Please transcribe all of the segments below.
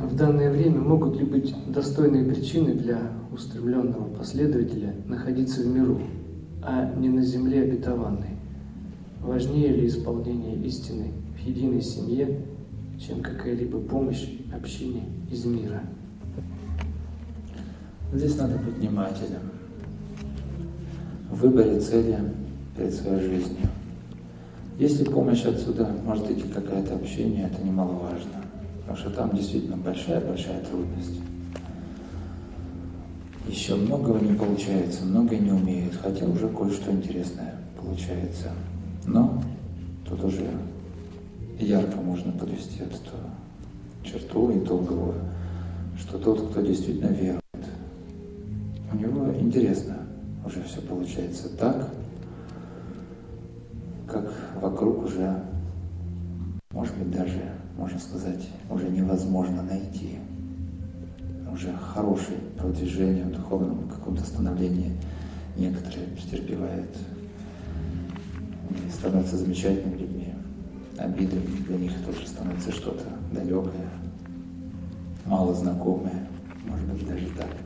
В данное время могут ли быть достойные причины для устремленного последователя находиться в миру, а не на земле обетованной? Важнее ли исполнение истины в единой семье, чем какая-либо помощь общине из мира? Здесь надо быть внимательным в выборе цели перед своей жизнью. Если помощь отсюда может идти какое-то общение, это немаловажно, потому что там действительно большая-большая трудность. Еще многого не получается, многое не умеют, хотя уже кое-что интересное получается. Но тут уже ярко можно подвести эту черту итоговую, что тот, кто действительно верует, у него интересно уже все получается так, как вокруг уже, может быть, даже, можно сказать, уже невозможно найти. Уже хорошее продвижение в духовном каком-то становлении некоторые претерпевают и становятся замечательными людьми. Обиды для них тоже становится что-то далекое, мало знакомое, может быть, даже так.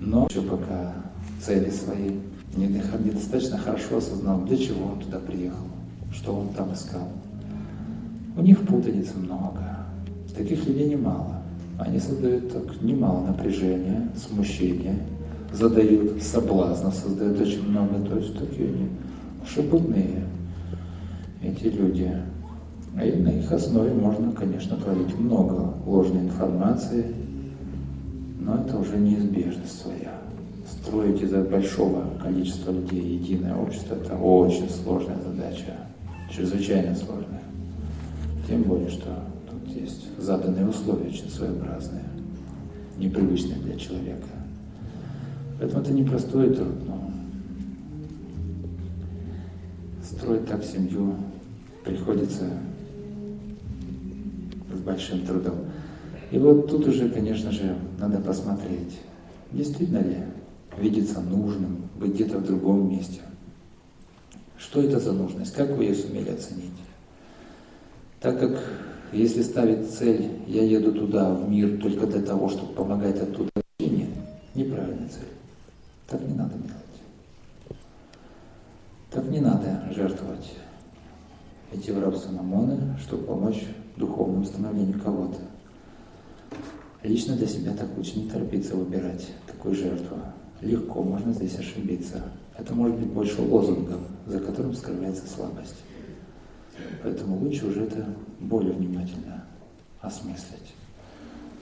Но еще пока цели свои недостаточно хорошо осознал, для чего он туда приехал, что он там искал. Них путаницы много. Таких людей немало. Они создают так немало напряжения, смущения, задают соблазна, создают очень много. То есть такие они шебутные, эти люди. И на их основе можно, конечно, творить много ложной информации, но это уже неизбежность своя. Строить из большого количества людей единое общество – это очень сложная задача, чрезвычайно сложная. Тем более, что тут есть заданные условия очень своеобразные, непривычные для человека. Поэтому это непростой труд, но строить так семью приходится с большим трудом. И вот тут уже, конечно же, надо посмотреть, действительно ли видится нужным быть где-то в другом месте. Что это за нужность? Как вы ее сумели оценить? Так как если ставить цель, я еду туда, в мир, только для того, чтобы помогать оттуда общине, неправильная цель. Так не надо делать. Так не надо жертвовать. Идти в рабство Мамоны, чтобы помочь духовному становлению кого-то. Лично для себя так лучше не торопиться выбирать такую жертву. Легко можно здесь ошибиться. Это может быть больше лозунгом, за которым скрывается слабость. Поэтому лучше уже это более внимательно осмыслить.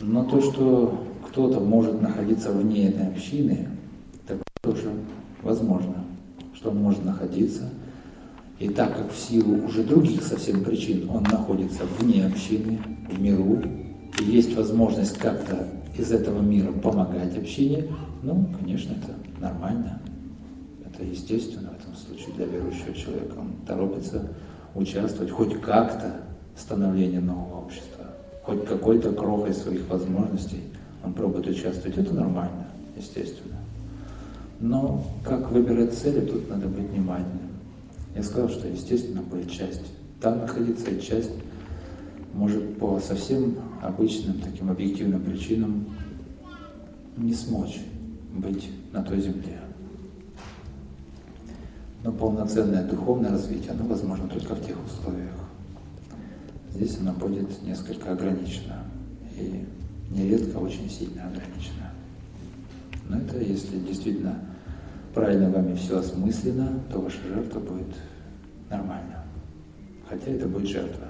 Но то, что кто-то может находиться вне этой общины, так тоже возможно, что он может находиться. И так как в силу уже других совсем причин он находится вне общины, в миру, и есть возможность как-то из этого мира помогать общине, ну, конечно, это нормально. Это естественно в этом случае для верующего человека. Он торопится участвовать хоть как-то в становлении нового общества, хоть какой-то крохой своих возможностей он пробует участвовать. Это нормально, естественно. Но как выбирать цели, тут надо быть внимательным. Я сказал, что, естественно, будет часть там находиться, и часть может по совсем обычным таким объективным причинам не смочь быть на той земле. Но полноценное духовное развитие, оно возможно только в тех условиях. Здесь оно будет несколько ограничено и нередко очень сильно ограничено. Но это если действительно правильно вами все осмысленно, то ваша жертва будет нормальна. Хотя это будет жертва.